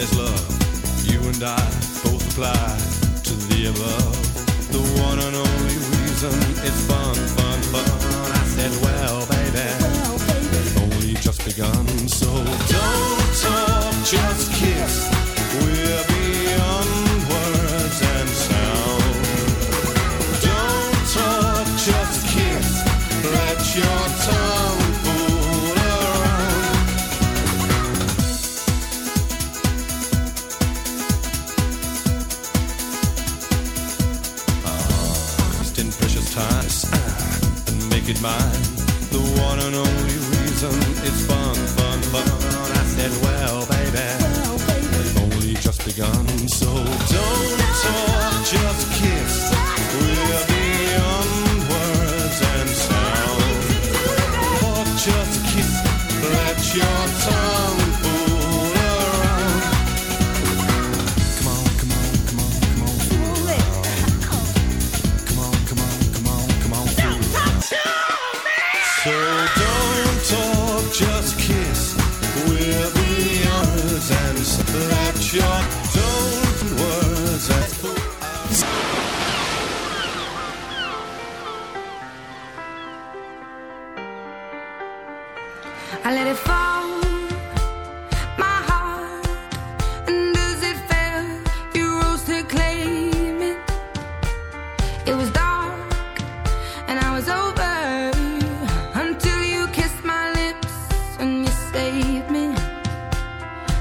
There's love, you and I both apply to the above. The one and only reason it's fun, fun, fun. I said, well, baby, well, baby. only just begun. So don't talk, just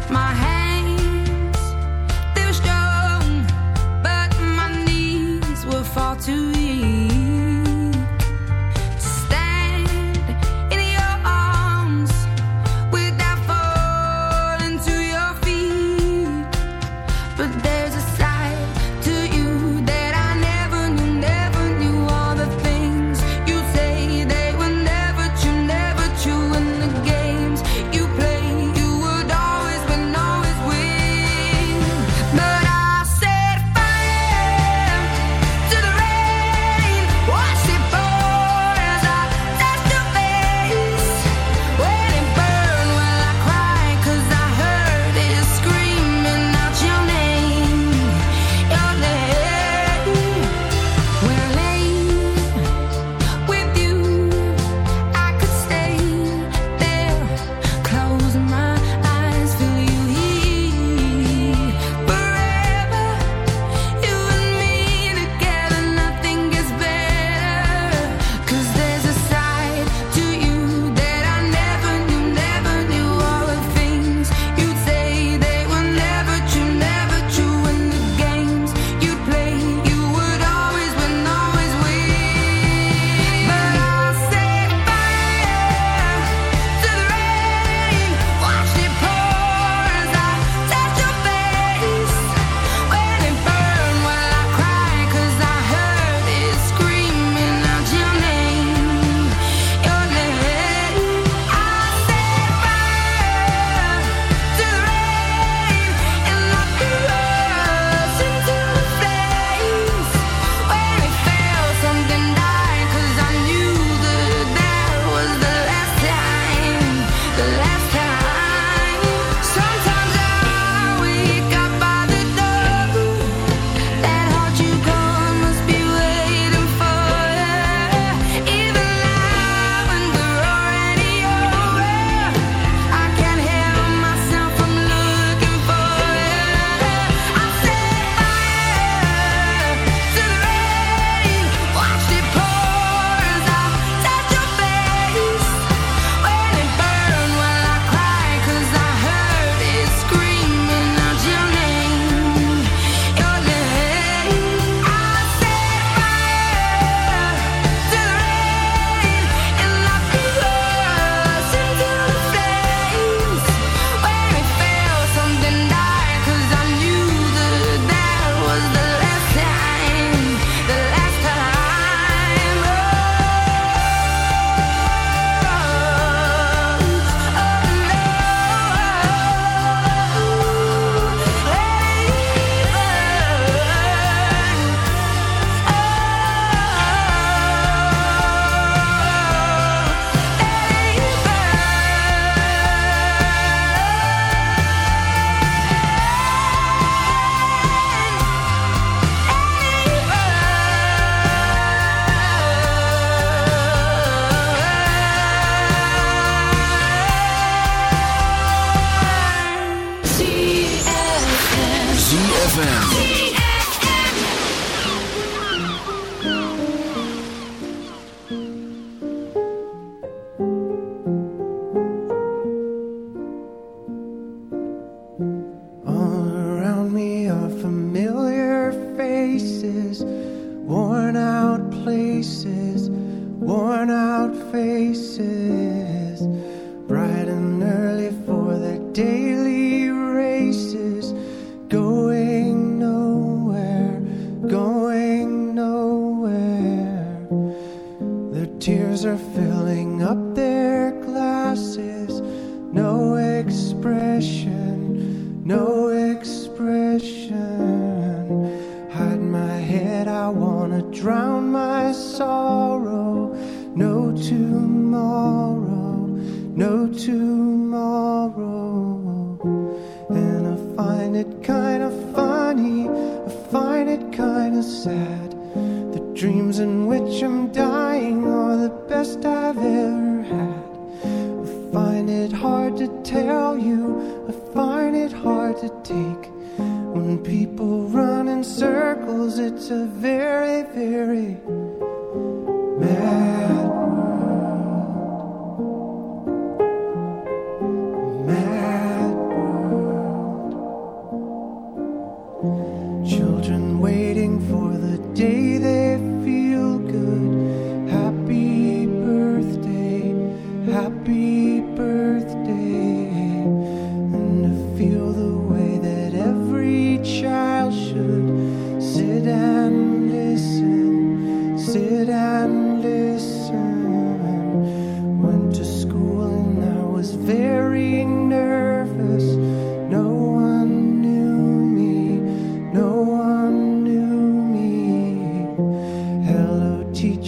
my hand.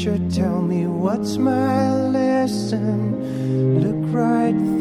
teacher, tell me what's my lesson. Look right